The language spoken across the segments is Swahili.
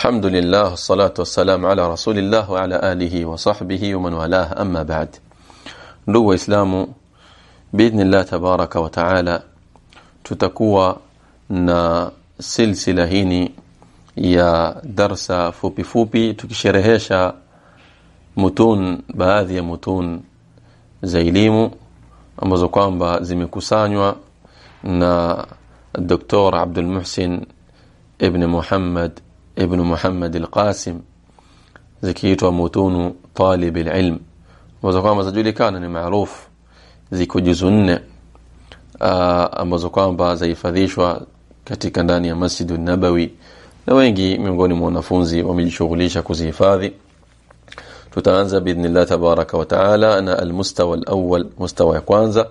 الحمد لله والصلاة والسلام على رسول الله وعلى آله وصحبه ومن والاه أما بعد لو إسلام بإذن الله تبارك وتعالى تتكوى نا سلسلة هيني يا درس فوبي فوبي تكشرهيشا متون بهذه متون زيليم أمزقان بزميكوسانيو نا الدكتور عبد المحسن ابن محمد ibn Muhammad al-Qasim zikiitwa mutunu talib al-ilm ambazo kwamba zajulikana ni maarufu ziko juzu nne ambazo kwamba zahifadhishwa katika ndani ya Masjid nabawi na wengi miongoni mwa wanafunzi wamejishughulisha kuzihifadhi. Tutaanza biidhnillah tabaraka wa taala na almustawa alawwal mustawa ya kwanza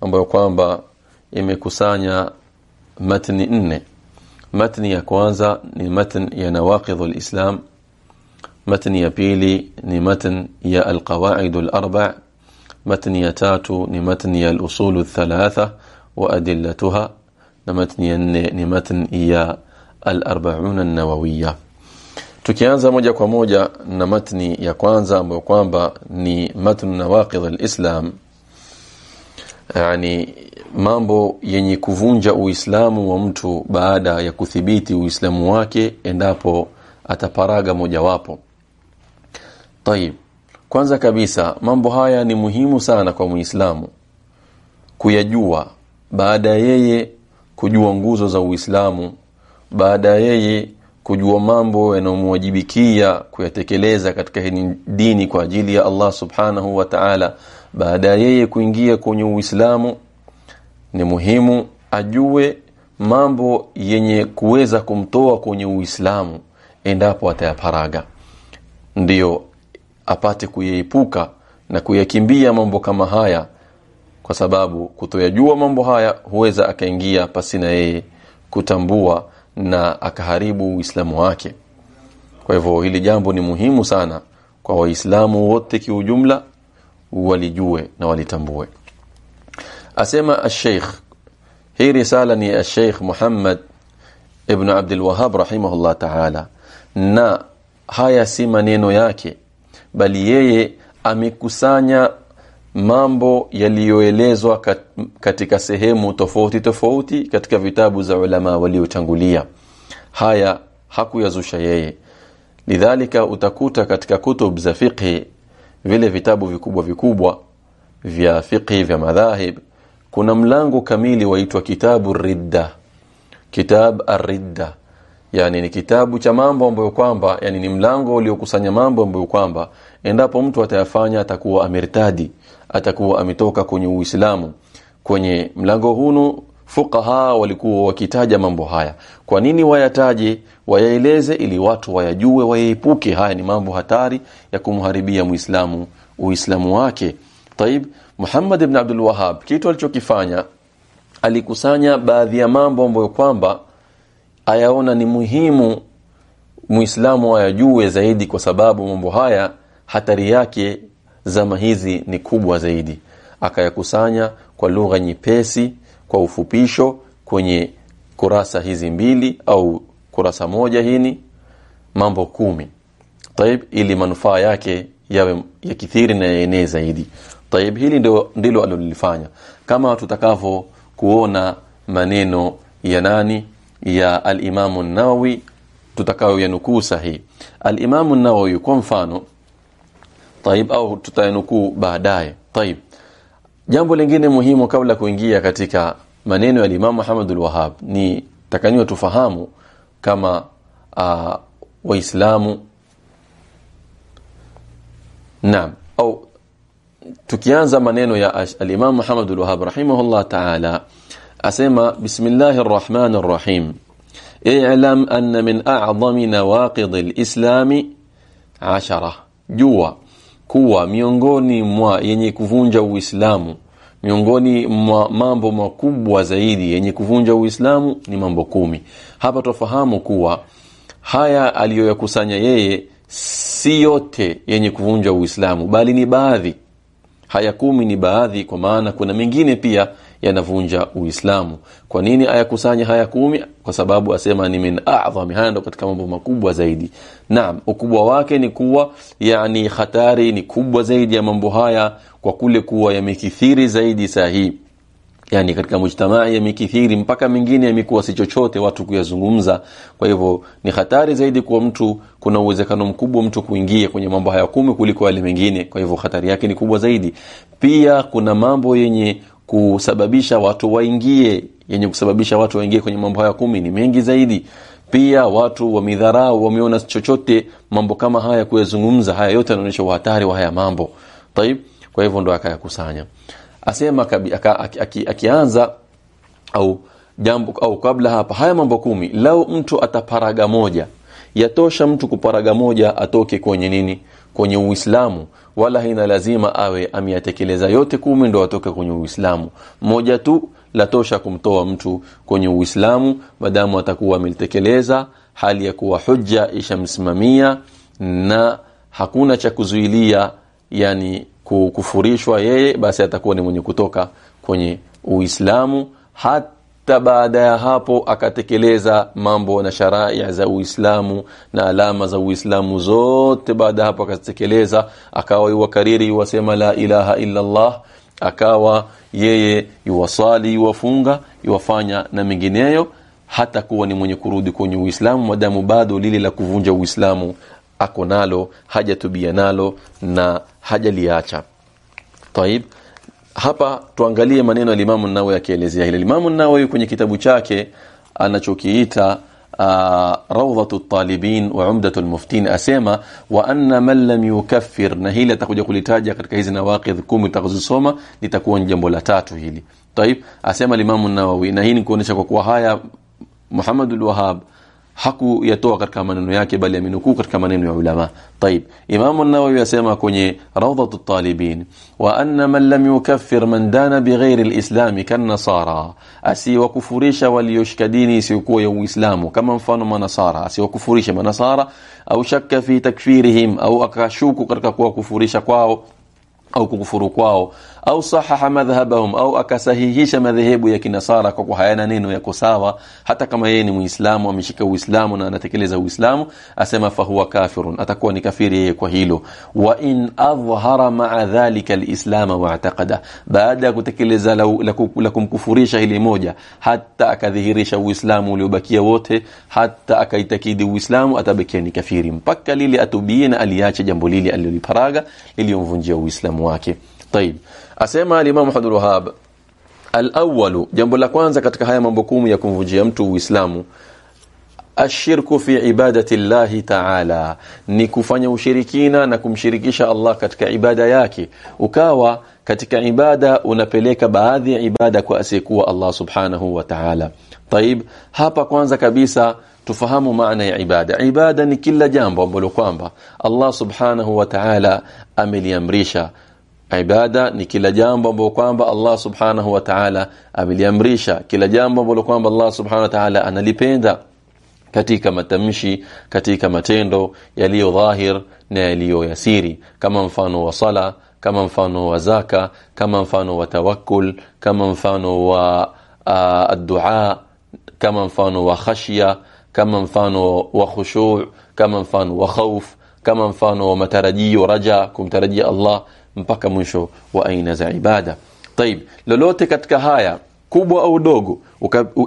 ambayo kwamba imekusanya matni nne متن يا كوانزا ني متن يا نواقض الإسلام متن يا بيلي ني متن يا القواعد الأربع متن يا تاتو ني متن يا الأصول الثلاثة وأدلتها متن يا ني متن يا الأربعون النووية. تكيانزا موجا كوموجا نمتني يا كوانزا مو كوانبا ني متن نواقض الإسلام. Yani mambo yenye kuvunja uislamu wa mtu baada ya kuthibiti uislamu wake endapo ataparaga mojawapo. Tayib kwanza kabisa mambo haya ni muhimu sana kwa muislamu kuyajua baada ya yeye kujua nguzo za uislamu baada ya yeye kujua mambo yanayomwajibikia kuyatekeleza katika dini kwa ajili ya Allah subhanahu wa ta'ala baada ya yeye kuingia kwenye Uislamu ni muhimu ajue mambo yenye kuweza kumtoa kwenye Uislamu endapo atayaparaga. Ndiyo apate kuyaepuka na kuyakimbia mambo kama haya kwa sababu kutoyajua mambo haya huweza akaingia pasi na yeye kutambua na akaharibu uislamu wake. Kwa hivyo hili jambo ni muhimu sana kwa waislamu wote kiujumla walijue na walitambue. Asema ash-sheikh hii risala ni ash-sheikh Muhammad ibn Abdul Wahhab rahimahullah ta'ala na haya si maneno yake bali yeye amekusanya mambo yaliyoelezwa kat, katika sehemu tofauti tofauti katika vitabu za ulama waliotangulia. Haya hakuyazusha yeye. Lidhalika utakuta katika kutub za fiqhi vile vitabu vikubwa vikubwa vya fiqhi vya madhahib kuna mlango kamili waitwa kitabu ridda. Kitab ar-ridda. Yani ni kitabu cha mambo ambayo kwamba yani ni mlango uliokusanya mambo ambayo kwamba endapo mtu atayafanya atakuwa amertadi atakuwa ametoka kwenye Uislamu. Kwenye mlango hunu fuqaha walikuwa wakitaja mambo haya. Kwa nini wayataje? Wayaeleze ili watu wayajue wayaepuke. Haya ni mambo hatari ya kumharibia muislamu uislamu wake. Taib Muhammad ibn Abdul Wahhab kitu alichokifanya alikusanya baadhi ya mambo ambayo kwamba ayaona ni muhimu muislamu ayajue zaidi kwa sababu mambo haya hatari yake zama hizi ni kubwa zaidi. Akayakusanya kwa lugha nyepesi kwa ufupisho kwenye kurasa hizi mbili au kurasa moja hini mambo kumi. Taib ili manufaa yake yawe ya kithiri na yaenee zaidi. Taib hili ndio ndilo alilifanya kama tutakavyo kuona maneno ya nani? Ya al-Imam an-Nawawi tutakao yanukuu sahihi. al-Imam an-Nawawi kwa mfano taib au tutayanukuu baadaye. Taib jambo lingine muhimu kabla kuingia katika maneno ya Imam Muhammad al-Wahhab ni takaniwa tufahamu kama uh, waislamu. Naam. Au tukianza maneno ya al-Imam Muhammad al-Wahhab rahimahullah ta'ala asema bismillahir rahmanir rahim. I'lam anna min a'zami nawaqid al-islam 10 jua kuwa miongoni mwa yenye kuvunja Uislamu miongoni mwa mambo makubwa zaidi yenye kuvunja Uislamu ni mambo kumi. Hapa tufahamu kuwa haya aliyoyakusanya yeye si yote yenye kuvunja Uislamu bali ni baadhi. Haya kumi ni baadhi kwa maana kuna mengine pia yanavunja Uislamu. Kwa nini ayakusanya haya kumi? Kwa sababu asema ni min a'dhami, haya ndo katika mambo makubwa zaidi. Naam, ukubwa wake ni kuwa yani hatari ni kubwa zaidi ya mambo haya kwa kule kuwa yamekithiri zaidi sahi yani katika mujtamaa yamekithiri mpaka mingine yamekuwa si chochote watu kuyazungumza. Kwa hivyo ni hatari zaidi kwa mtu, kuna uwezekano mkubwa mtu kuingia kwenye mambo haya kumi kuliko yale mengine. Kwa hivyo hatari yake ni kubwa zaidi. Pia kuna mambo yenye kusababisha watu waingie, yenye kusababisha watu waingie kwenye mambo haya kumi ni mengi zaidi. Pia watu wamedharau, wameona chochote mambo kama haya kuyazungumza. Haya yote yanaonyesha uhatari wa haya mambo. Taib, kwa hivyo ndo akayakusanya. Asema akianza au jambo au kabla hapa haya mambo kumi lau mtu ataparaga moja yatosha mtu kuparaga moja atoke kwenye nini? Kwenye uislamu. Wala haina lazima awe ameyatekeleza yote kumi ndo atoke kwenye uislamu. Moja tu latosha kumtoa mtu kwenye uislamu madamu atakuwa amelitekeleza hali ya kuwa hujja ishamsimamia na hakuna cha kuzuilia yani kufurishwa yeye basi atakuwa ni mwenye kutoka kwenye Uislamu. Hata baada ya hapo akatekeleza mambo na sharia za Uislamu na alama za Uislamu zote. Baada ya hapo akatekeleza akawa yuwakariri yuwasema la ilaha illa Allah akawa yeye yuwasali yuwafunga yuwafanya na mengineyo. Hata kuwa ni mwenye kurudi kwenye Uislamu. Madamu bado lile la kuvunja Uislamu ako nalo hajatubia nalo na hajaliacha. Taib, hapa tuangalie maneno ya Imamu Nawawi akielezea hili. Imamu Nawawi kwenye kitabu chake anachokiita Rawdatu Rawdhatu Talibin wa Umdatu Lmuftin asema wa anna man lam yukaffir, na hili atakuja kulitaja katika hizi nawaqidh kumi tutakazosoma, litakuwa ni jambo la tatu hili. Taib, asema Imamu Nawawi, na hii ni kuonesha kwa kuwa haya Muhammadul Wahhab hakuyatoa katika maneno yake bali amenukuu katika maneno ya ulama. Taib, Imamu Nawawi asema kwenye Rawdhatu Talibin, wa anna man lam yukaffir man dana bighairi lislami kannasara, asiwakufurisha walioshika dini isiyokuwa ya Uislamu. Kama mfano manasara, asiwakufurisha manasara au shakka fi takfirihim, au akashuku katika kuwakufurisha kwao au kukufuru kwao au sahaha madhhabahum au akasahihisha madhehebu ya kinasara kwa kuwa hayana neno yako sawa. Hata kama yeye ni muislamu ameshika uislamu na anatekeleza uislamu asema fahuwa kafirun atakuwa ni kafiri yeye kwa hilo. Wa in adhhara ma'a dhalika alislam wa baada ya kutekeleza la, la, la kumkufurisha hili moja hata akadhihirisha uislamu uliobakia wote hata akaitakidi uislamu atabakia ni kafiri. Mpaka lile atubie na aliache jambo lile aliloliparaga liliyomvunjia uislamu wake طيب asema al-Imam Abdul Wahhab al-awwal jambo la kwanza katika haya mambo kumi ya kumvunjia mtu Uislamu ashirku fi ibadati llahi ta'ala ni kufanya ushirikina na kumshirikisha Allah katika ibada yake ukawa katika ibada unapeleka baadhi ya ibada kwa asiyekuwa Allah subhanahu wa ta'ala طيب hapa kwanza kabisa tufahamu maana ya ibada ibada ni kila jambo ambalo kwamba Allah subhanahu wa ta'ala ameliamrisha ibada ni kila jambo ambalo kwamba Allah subhanahu wa ta'ala ameliamrisha. Kila jambo ambalo kwamba Allah subhanahu wa ta'ala analipenda katika matamshi katika matendo yaliyo dhahir na yaliyo yasiri. Kama mfano wa sala kama mfano wa zaka kama mfano wa tawakkul kama mfano wa uh, dua kama mfano wa khashya kama mfano wa khushu' kama mfano wa khauf kama mfano wa matarajio raja kumtarajia Allah mpaka mwisho wa aina za ibada. Taib, lolote katika haya kubwa au dogo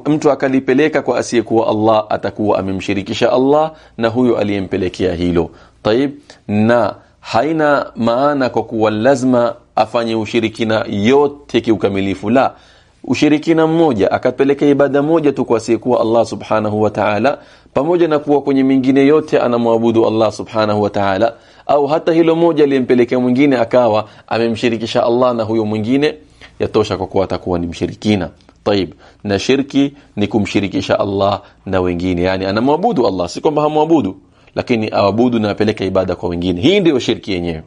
mtu akalipeleka kwa asiyekuwa Allah atakuwa amemshirikisha Allah na huyo aliyempelekea hilo. Taib, na haina maana kwa kuwa lazima afanye ushirikina yote kiukamilifu la ushirikina mmoja akapeleka ibada moja tu kwa asiyekuwa Allah subhanahu wa ta'ala pamoja na kuwa kwenye mingine yote anamwabudu Allah subhanahu wa ta'ala au hata hilo moja aliyempelekea mwingine akawa amemshirikisha Allah na huyo mwingine yatosha kwa kuwa atakuwa ni mshirikina. طيب na shirki ni kumshirikisha Allah na wengine yani anamwabudu Allah. Si kwamba hamwabudu lakini awabudu na apeleke ibada kwa wengine. Hii ndio shirki yenyewe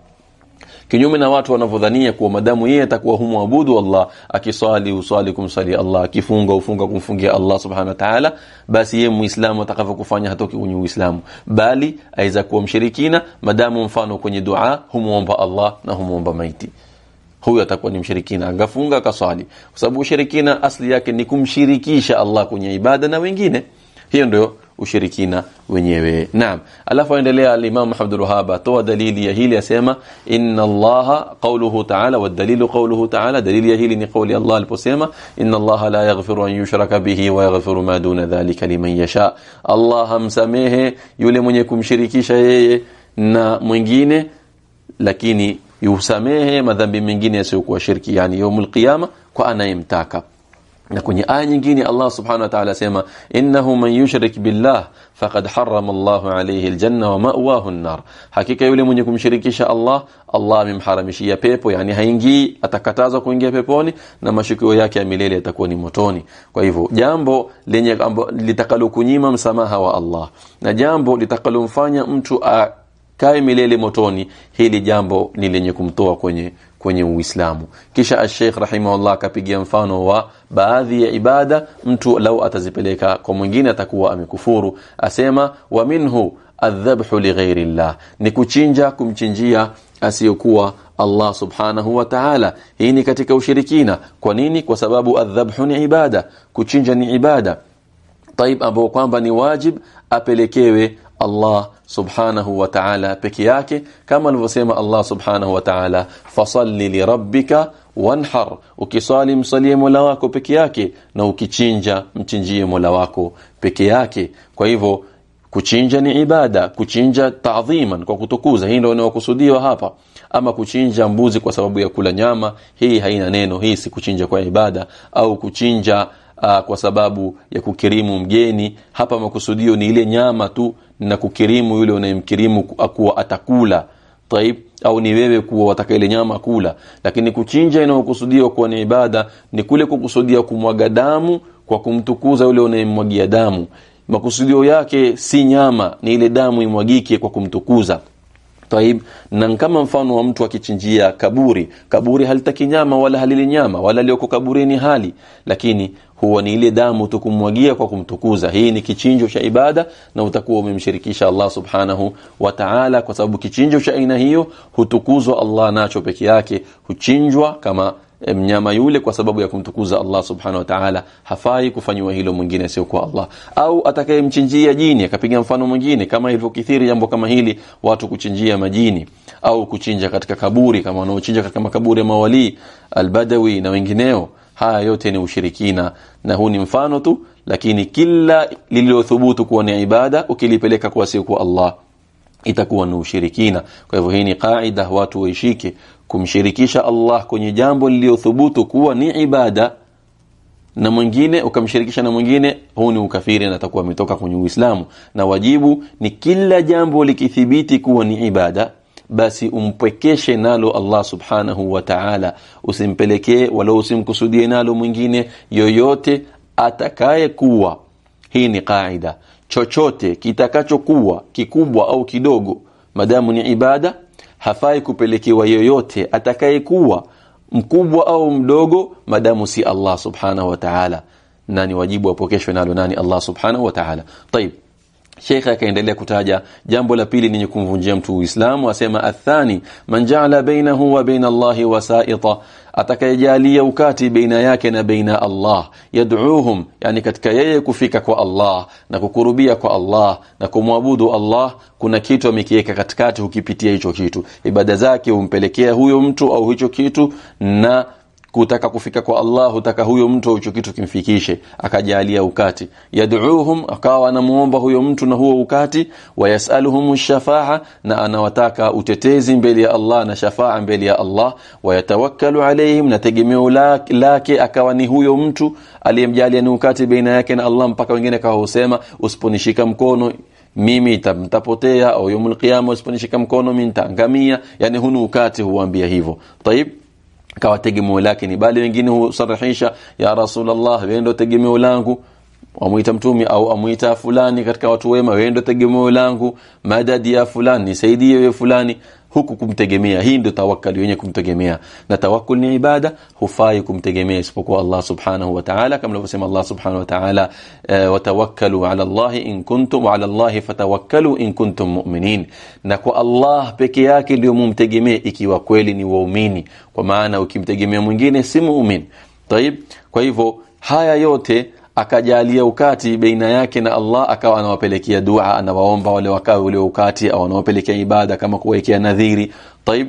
kinyume na watu wanavyodhania kuwa madamu yeye atakuwa humwabudu Allah akiswali usali kumsali Allah akifunga ufunga kumfungia Allah subhanahu wa ta'ala basi yeye muislamu atakavyokufanya hatoki kwenye uislamu. Bali aweza kuwa mshirikina madamu mfano kwenye dua humuomba Allah na humuomba maiti. Huyo atakuwa ni mshirikina angafunga akaswali. Kwa sababu ushirikina asli yake ni kumshirikisha Allah kwenye ibada na wengine. Hiyo ndio ushirikina wenyewe naam alafu aendelea al-Imam Abdul Wahhab atoa dalili ya hili asema inna Allah qawluhu ta'ala wa dalilu qawluhu ta'ala dalili ya hili ni kauli Allah aliposema inna Allah la yaghfiru an yushraka bihi wa yaghfiru ma duna dhalika liman yasha Allah hamsamehe yule mwenye kumshirikisha yeye na mwingine lakini yusamehe madhambi mengine yasiyokuwa shirki yani yaumul qiyama kwa anayemtaka na kwenye aya nyingine Allah subhanahu wa ta'ala asema innahu man yushrik billah faqad harrama Allahu alayhi aljanna wa ma'wahu an-nar. Hakika yule mwenye kumshirikisha Allah Allah amemharamishia pepo yani haingii atakatazwa kuingia peponi na mashukio yake ya milele yatakuwa ni motoni. Kwa hivyo jambo lenye litakalokunyima msamaha wa Allah na jambo litakalomfanya mtu akae milele motoni hili jambo ni lenye kumtoa kwenye kwenye Uislamu. Kisha Sheikh rahimahullah akapigia mfano wa baadhi ya ibada mtu lau atazipeleka kwa mwingine atakuwa amekufuru. Asema wa minhu adhabhu lighairi llah, ni kuchinja kumchinjia asiyokuwa Allah subhanahu wa ta'ala. Hii ni katika ushirikina. Kwa nini? Kwa sababu adhabhu ni ibada, kuchinja ni ibada. Taib, ambao kwamba ni wajib apelekewe Allah subhanahu wa ta'ala peke yake kama alivyosema Allah subhanahu wa ta'ala fasalli lirabbika wanhar. Ukiswali msalie Mola wako peke yake na ukichinja mchinjie Mola wako peke yake. Kwa hivyo kuchinja ni ibada kuchinja ta'dhiman kwa kutukuza. Hii ndio inayokusudiwa hapa. Ama kuchinja mbuzi kwa sababu ya kula nyama hii haina neno. Hii si kuchinja kwa ibada au kuchinja uh, kwa sababu ya kukirimu mgeni. Hapa makusudio ni ile nyama tu na kukirimu yule unayemkirimu akuwa atakula. Taib au ni wewe kuwa wataka ile nyama kula. Lakini kuchinja inayokusudiwa kuwa ni ibada ni kule kukusudia kumwaga damu kwa kumtukuza yule unayemwagia damu. Makusudio yake si nyama ni ile damu imwagike kwa kumtukuza Taib, na kama mfano wa mtu akichinjia kaburi, kaburi halitaki nyama wala halili nyama wala lioko kaburini hali, lakini huwa ni ile damu tukumwagia kwa kumtukuza. Hii ni kichinjo cha ibada na utakuwa umemshirikisha Allah subhanahu wa ta'ala, kwa sababu kichinjo cha aina hiyo hutukuzwa Allah nacho peke yake, huchinjwa kama mnyama yule kwa sababu ya kumtukuza Allah subhanahu wa ta'ala, hafai kufanywa hilo mwingine sio kwa Allah. Au atakayemchinjia jini, akapiga mfano mwingine, kama ilivyokithiri jambo kama hili, watu kuchinjia majini au kuchinja katika kaburi, kama wanaochinja katika makaburi ya mawali albadawi na wengineo. Haya yote ni ushirikina, na huu ni mfano tu, lakini kila lililothubutu kuwa ni ibada ukilipeleka kwa sio kwa Allah itakuwa ni ushirikina. Kwa hivyo hii ni kaida watu waishike, kumshirikisha Allah kwenye jambo lililothubutu kuwa ni ibada na mwingine ukamshirikisha na mwingine, huu ni ukafiri na atakuwa ametoka kwenye Uislamu. Na wajibu ni kila jambo likithibiti kuwa ni ibada, basi umpwekeshe nalo Allah subhanahu wa ta'ala, usimpelekee wala usimkusudie nalo mwingine yoyote atakaye kuwa. Hii ni kaida chochote kitakachokuwa kikubwa au kidogo, madamu ni ibada, hafai kupelekewa yoyote atakayekuwa mkubwa au mdogo, madamu si Allah subhanahu wa ta'ala, na ni wajibu apokeshwe nalo nani? Allah subhanahu wa ta'ala. طيب Sheikh akaendelea kutaja jambo la pili lenye kumvunjia mtu Uislamu, asema athani man jaala bainahu wa baina Allahi wasaita, atakayejalia ukati baina yake na baina Allah, yad'uuhum, yani katika yeye kufika kwa Allah na kukurubia kwa Allah na kumwabudu Allah, kuna kitu amekiweka katikati, hukipitia hicho kitu, ibada zake humpelekea huyo mtu au hicho kitu na kutaka kufika kwa Allah hutaka huyo mtu au kitu kimfikishe, akajalia ukati. Yad'uuhum, akawa anamuomba huyo mtu na huo ukati. Wayasaluhum shafaa, na anawataka utetezi mbele ya Allah na shafaa mbele ya Allah. Wayatawakkalu alayhim na tegemeo lake lake akawa ni huyo mtu aliyemjalia ni ukati baina yake na Allah, mpaka wengine kawa usema usiponishika mkono mimi nitapotea, au yaumul qiyama usiponishika mkono mimi nitaangamia. Yani hunu ukati huambia hivyo. Tayib, kawa tegemeo lake ni bali wengine husarihisha ya Rasulullah, wewe ndio tegemeo langu. Wamuita mtumi au amuita fulani katika watu wema, wewe ndio tegemeo langu. Madadi ya fulani, nisaidie wewe fulani. Huku kumtegemea hii ndio tawakkali wenye kumtegemea na tawakkul ni ibada hufai kumtegemea isipokuwa Allah subhanahu wa ta'ala kama alivyosema Allah subhanahu wa ta'ala uh, watawakkalu ala Allah in kuntum wa ala Allah fatawakkalu in kuntum mu'minin na kwa Allah peke yake ndio mumtegemee ikiwa kweli ni waumini kwa maana ukimtegemea mwingine si muumini طيب kwa hivyo haya yote akajalia ukati baina yake na Allah akawa anawapelekea dua anawaomba wale wakao ule ukati au anawapelekea ibada kama kuwekea nadhiri. Taib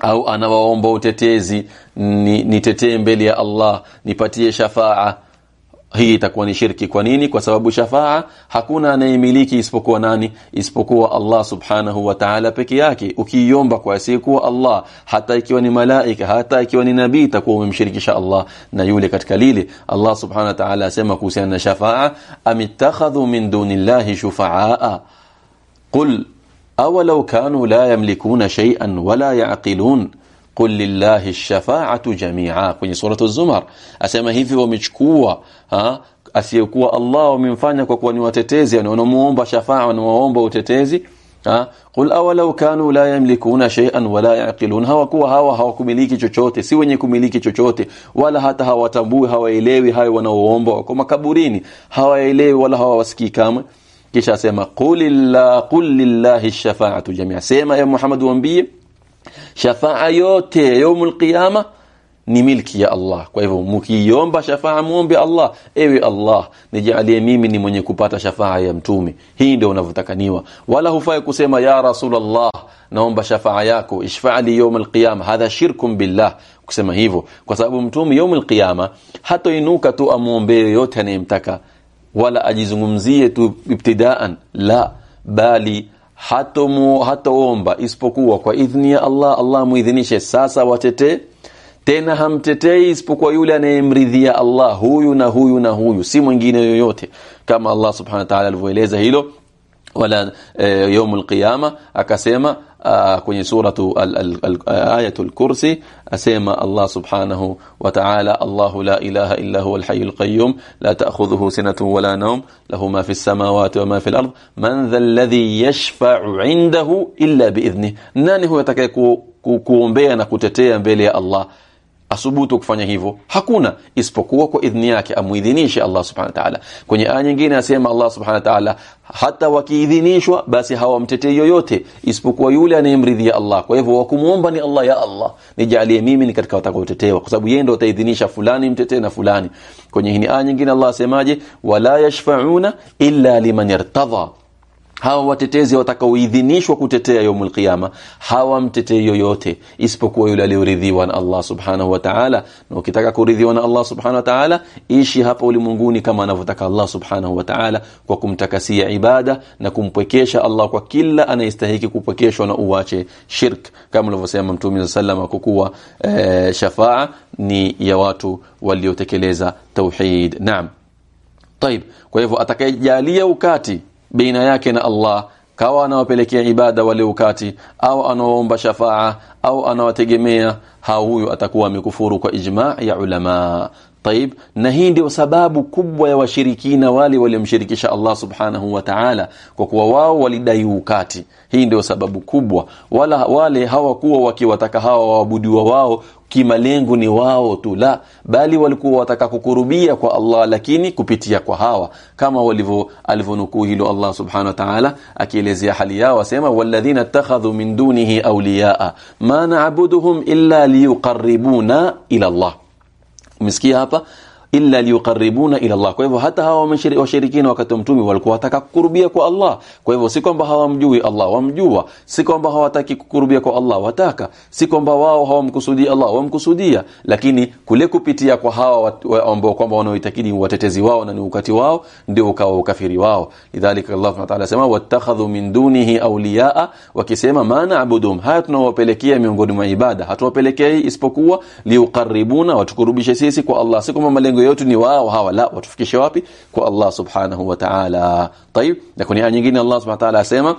au anawaomba utetezi nitetee ni mbele ya Allah nipatie shafaa. Hii itakuwa ni shirki kwa nini kwa sababu shafaa hakuna anayemiliki isipokuwa nani isipokuwa Allah subhanahu wa ta'ala peke yake ukiiomba kwa asiyekuwa Allah hata ikiwa ni malaika hata ikiwa ni nabii itakuwa umemshirikisha Allah na yule katika lile Allah subhanahu wa ta'ala asema kuhusiana na shafaa amittakhadhu min dunillahi shufaa qul awalau kanu la yamlikuna shay'an wala yaqilun qul lillahi ash-shafa'atu jami'a. Kwenye suratu zumar asema hivi wamechukua asiyekuwa Allah wamemfanya kwa kuwa ni watetezi yani shafaa wanamuomba utetezi ha. Qul awalau kanu la yamlikuna shay'an wala yaqilun. Hawakuwa hawa hawakumiliki chochote si wenye kumiliki chochote wala hata hawatambui hawaelewi hayo wanaoomba wako makaburini hawaelewi wala hawawasikii kamwe. Kisha asema qul lillahi ash-shafa'atu jami'a. Sema ya Muhammad waambie shafaa yote yaumul qiyama ni milki ya Allah. Kwa hivyo mkiomba shafaa muombe Allah. Ewe Allah nijalie mimi ni mwenye kupata shafaa ya mtume. Hii ndio unavyotakaniwa wala hufai kusema ya rasulullah naomba shafaa yako ishfa' li yawm alqiyama hadha shirkun billah. Kusema hivyo kwa sababu mtume yawm alqiyama hatoinuka tu amuombe yote anayemtaka wala ajizungumzie tu ibtidaan la bali hatomu hatoomba isipokuwa kwa idhni ya Allah Allah muidhinishe sasa watetee. Tena hamtetei isipokuwa yule anayemridhia Allah huyu na huyu na huyu si mwingine yoyote kama Allah subhanahu wa ta'ala alivyoeleza hilo ولا آه، يوم القيامة أكسيما آه، كوني سورة آية الكرسي أسيما الله سبحانه وتعالى الله لا إله إلا هو الحي القيوم لا تأخذه سنة ولا نوم له ما في السماوات وما في الأرض من ذا الذي يشفع عنده إلا بإذنه. ناني هو يتكي كومبيا نكتتيا بليا الله. Asubutu kufanya hivyo. Hakuna isipokuwa kwa idhni yake amuidhinishe Allah subhanahu wa ta'ala. Kwenye aya nyingine asema Allah subhanahu wa ta'ala hata wakiidhinishwa basi hawamtetei yoyote isipokuwa yule anayemridhia Allah. Kwa hivyo wakumuomba ni Allah ya Allah. Nijalie mimi ni katika watakaotetewa. Kwa sababu yeye ndio ataidhinisha fulani mtetee na fulani. Kwenye hii aya nyingine Allah asemaje? Wala yashfa'una illa liman irtadha hawa watetezi watakaoidhinishwa kutetea yaumul qiyama hawamtetei yoyote isipokuwa yule aliyoridhiwa na Allah subhanahu wa ta'ala. Na ukitaka kuridhiwa na Allah subhanahu wa ta'ala, ishi hapa ulimwenguni kama anavyotaka Allah subhanahu wa ta'ala, kwa kumtakasia ibada na kumpwekesha Allah kwa kila anayestahiki kupwekeshwa, na uwache shirk, kama ulivyosema Mtume sallam, kwa e, eh, shafaa ni ya watu waliotekeleza tauhid. Naam, طيب Kwa hivyo atakayejalia ukati baina yake na Allah kawa anawapelekea ibada wale ukati au anaomba shafaa au anawategemea hao huyu atakuwa amekufuru kwa ijma ya ulama Taib, na hii ndio sababu kubwa ya washirikina wale waliomshirikisha Allah subhanahu wa ta'ala, kwa kuwa wao walidai ukati. Hii ndio sababu kubwa. Wala wale hawakuwa wakiwataka hawa waabudiwa wao kimalengo ni wao tu, la bali walikuwa wataka kukurubia kwa Allah, lakini kupitia kwa hawa, kama walivyo alivyonukuu hilo Allah subhanahu wa ta'ala akielezea hali yao, wasema walladhina ittakhadhu min dunihi awliyaa ma na'buduhum illa liyuqarribuna ila Allah umesikia hapa illa liyuqarribuna ila Allah. Kwa hivyo hata hawa washirikina wakati wa mtume walikuwa wataka kukurubia kwa Allah. Kwa hivyo si kwamba hawamjui Allah, wamjua. Si kwamba hawataki kukurubia kwa Allah, wataka. Si kwamba wao hawamkusudia Allah, wamkusudia. Lakini kule kupitia kwa hawa ambao kwamba wanaoitakidi watetezi wao na ni ukati wao ndio ukawa ukafiri wao. Lidhalika Allah Subhanahu wa ta'ala sema wattakhadhu min dunihi awliyaa, wakisema ma na'budum, haya tunawapelekea miongoni mwa ibada, hatuwapelekei isipokuwa liuqarribuna, watukurubishe sisi kwa Allah. Si kwamba malengo malengo yetu ni wao hawa la watufikishe wapi? Kwa Allah subhanahu wa ta'ala. Tayib na kwenye aya nyingine Allah subhanahu wa ta'ala asema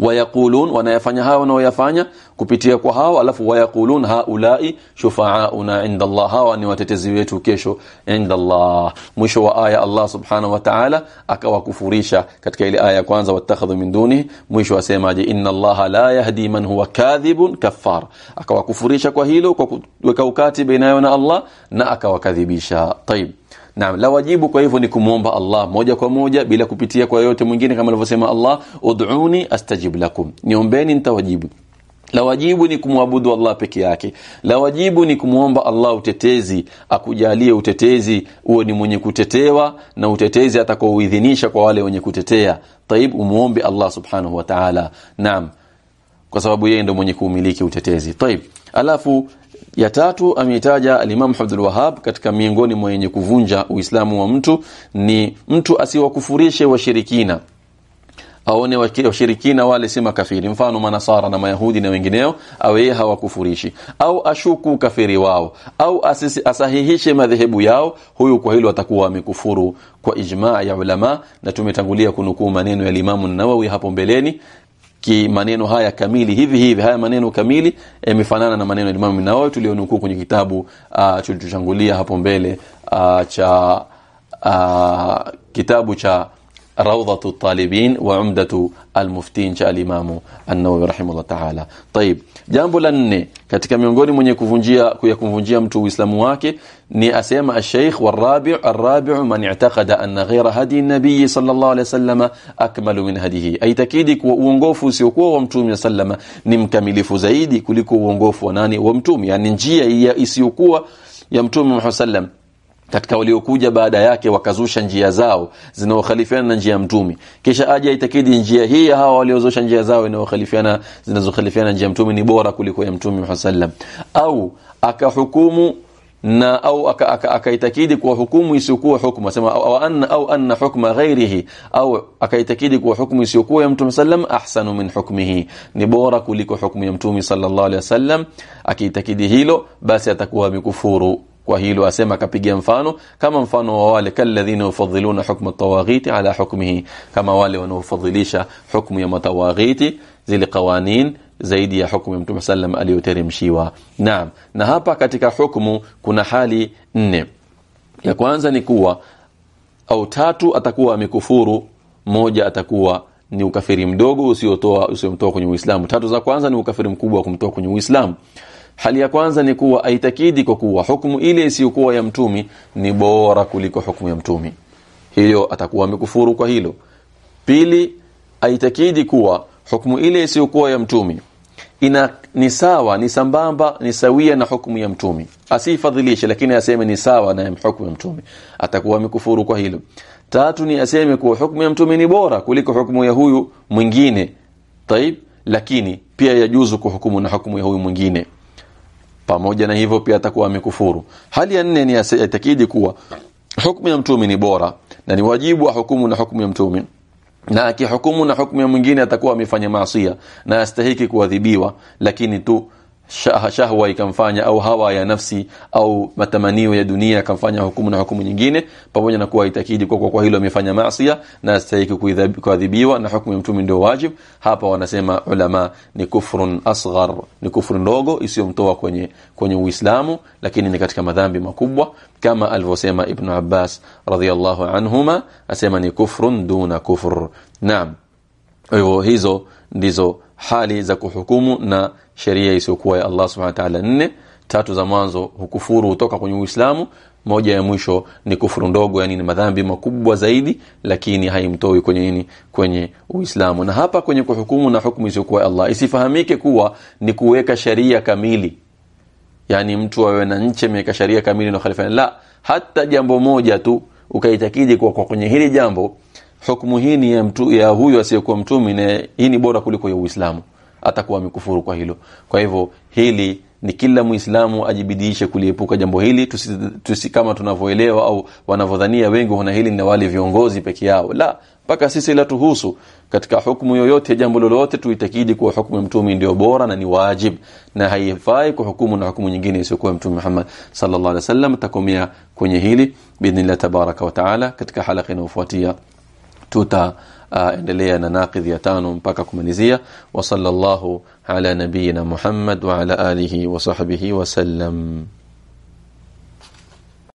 wayaqulun wanayafanya hayo wanaoyafanya kupitia kwa hao alafu wayaqulun haulai shufaauna inda Allah hawa ni watetezi wetu kesho inda Allah mwisho wa aya Allah subhanahu wa ta'ala akawakufurisha katika ile aya kwanza watakhadhu min duni. Mwisho asemaje? Inna Allah la yahdi man huwa kadhibun kaffar. Akawakufurisha kwa hilo kwa kuweka ukati baina yao na Allah na akawakadhibisha. Tayib Naam, la wajibu kwa hivyo ni kumwomba Allah moja kwa moja bila kupitia kwa yote mwingine kama alivyosema Allah, ud'uni astajib lakum. Niombeni nitawajibu. La wajibu ni kumwabudu Allah peke yake. La wajibu ni kumwomba Allah utetezi, akujalie utetezi uwe ni mwenye kutetewa na utetezi atakaoidhinisha kwa wale wenye kutetea. Taib, umuombe Allah subhanahu wa ta'ala. Naam. Kwa sababu yeye ndo mwenye kuumiliki utetezi. Taib. Alafu ya tatu ameitaja alimamu Abdul Wahhab katika miongoni mwa yenye kuvunja Uislamu wa mtu ni mtu asiwakufurishe washirikina. Aone washirikina wale si makafiri mfano manasara na mayahudi na wengineo au yeye hawakufurishi. Au ashuku kafiri wao au asisi, asahihishe madhehebu yao huyu kwa hilo atakuwa amekufuru kwa ijmaa ya ulama na tumetangulia kunukuu maneno ya Imam Nawawi hapo mbeleni ki maneno haya kamili hivi hivi haya maneno kamili yamefanana na maneno ya Imam Nawawi tulionukuu kwenye kitabu uh, tulichochangulia hapo mbele uh, cha uh, kitabu cha روضة الطالبين وعمدة المفتين cha alimamu an-Nawawi rahimahullah ta'ala. Tayib. Jambo la nne katika miongoni mwenye kuvunjia kuya kumvunjia mtu Uislamu wake ni asema al-Sheikh warabi' ar-rabi' man i'taqada anna ghayra hadi an-nabiy sallallahu alayhi wasallam akmalu min hadihi. Aitakidi kuwa uongofu usiokuwa wa mtume sallama ni mkamilifu zaidi kuliko uongofu wa nani wa mtume, yani njia isiyokuwa ya mtume Muhammad sallam katika waliokuja baada yake wakazusha njia zao zinazokhalifiana na njia ya mtume kisha aje itakidi njia hii ya hawa waliozusha njia zao inayokhalifiana zinazokhalifiana njia ya mtume ni bora kuliko ya mtume Muhammad au akahukumu na au akaitakidi aka, aka kwa hukumu isiyokuwa hukumu asema au anna au anna hukma ghairihi au akaitakidi kwa hukumu isiyokuwa ya mtume sallam ahsanu min hukmihi. Ni bora kuliko hukumu ya mtume sallallahu alaihi wasallam. Akiitakidi hilo basi atakuwa mikufuru kwa hilo asema akapiga mfano kama mfano wa wale kalladhina yufadhiluna hukma at-tawaghiti ala hukmihi kama wale wanaofadhilisha hukumu ya matawaghiti zile qawanin zaidi ya hukumu ya Mtume sallam aliyoteremshiwa. Naam. Na hapa katika hukumu kuna hali nne. Ya kwanza ni kuwa au tatu atakuwa amekufuru, moja atakuwa ni ukafiri mdogo usiotoa usiomtoa kwenye Uislamu. Tatu za kwanza ni ukafiri mkubwa wa kumtoa kwenye Uislamu. Hali ya kwanza ni kuwa aitakidi kwa kuwa hukumu ile isiyokuwa ya mtumi ni bora kuliko hukumu ya mtumi. Hiyo atakuwa amekufuru kwa hilo. Pili, aitakidi kuwa hukumu ile isiyokuwa ya mtumi ina ni sawa ni sambamba ni sawia na hukumu ya mtumi. Asifadhilishe lakini aseme ni sawa na hukumu ya mtumi. Atakuwa amekufuru kwa hilo. Tatu ni aseme kuwa hukumu ya mtumi ni bora kuliko hukumu ya huyu mwingine. Taib lakini pia yajuzu kuhukumu na hukumu ya huyu mwingine pamoja na hivyo pia atakuwa amekufuru. Hali ya nne ni atakidi kuwa hukumu ya mtume ni bora na ni wajibu wa hukumu na hukumu ya mtume. Na akihukumu na hukumu ya mwingine atakuwa amefanya maasia na astahiki kuadhibiwa lakini tu shahwa ikamfanya au hawa ya nafsi au matamanio ya dunia kamfanya hukumu na hukumu nyingine pamoja na kuwa itakidi kwa, kwa hilo amefanya maasiya na astahiki kuadhibiwa na hukumu ya mtume ndio wajib. Hapa wanasema ulama ni kufrun asghar ni kufru ndogo isiyomtoa kwenye kwenye Uislamu lakini ni katika madhambi makubwa. Kama alivyosema Ibn Abbas radhiyallahu anhuma asema ni kufrun duna kufur naam. Hizo ndizo hali za kuhukumu na sheria isiyokuwa ya Allah subhanahu wa ta'ala. Nne tatu za mwanzo hukufuru kutoka kwenye Uislamu. Moja ya mwisho ni kufuru ndogo yani ni madhambi makubwa zaidi lakini haimtoi kwenye nini? Kwenye Uislamu. Na hapa kwenye kuhukumu na hukumu isiyokuwa Allah isifahamike kuwa ni kuweka sheria kamili. Yani mtu awe na nchi ameweka sheria kamili na no khalifa la hata jambo moja tu ukaitakidi kwa kwenye hili jambo hukumu hii ni ya, mtu, ya huyu asiyekuwa mtume na hii ni bora kuliko ya Uislamu. Atakuwa amekufuru kwa hilo. Kwa hivyo hili ni kila muislamu ajibidiishe kuliepuka jambo hili. Tusi, tusi kama tunavyoelewa au wanavyodhania wengi wana hili na wale viongozi peke yao. La mpaka sisi la tuhusu. Katika hukumu yoyote jambo lolote tuitakidi kuwa hukumu ya mtume ndio bora na ni wajib. Na haifai kwa hukumu na hukumu nyingine isiyokuwa mtume Muhammad sallallahu alaihi wasallam. Takomea kwenye hili biidhnillah tabaraka wa taala katika halaka inayofuatia tuta uh, na naqidhi ya tano mpaka kumalizia wa sallallahu ala nabiyina Muhammad wa ala alihi wa sahbihi wa sallam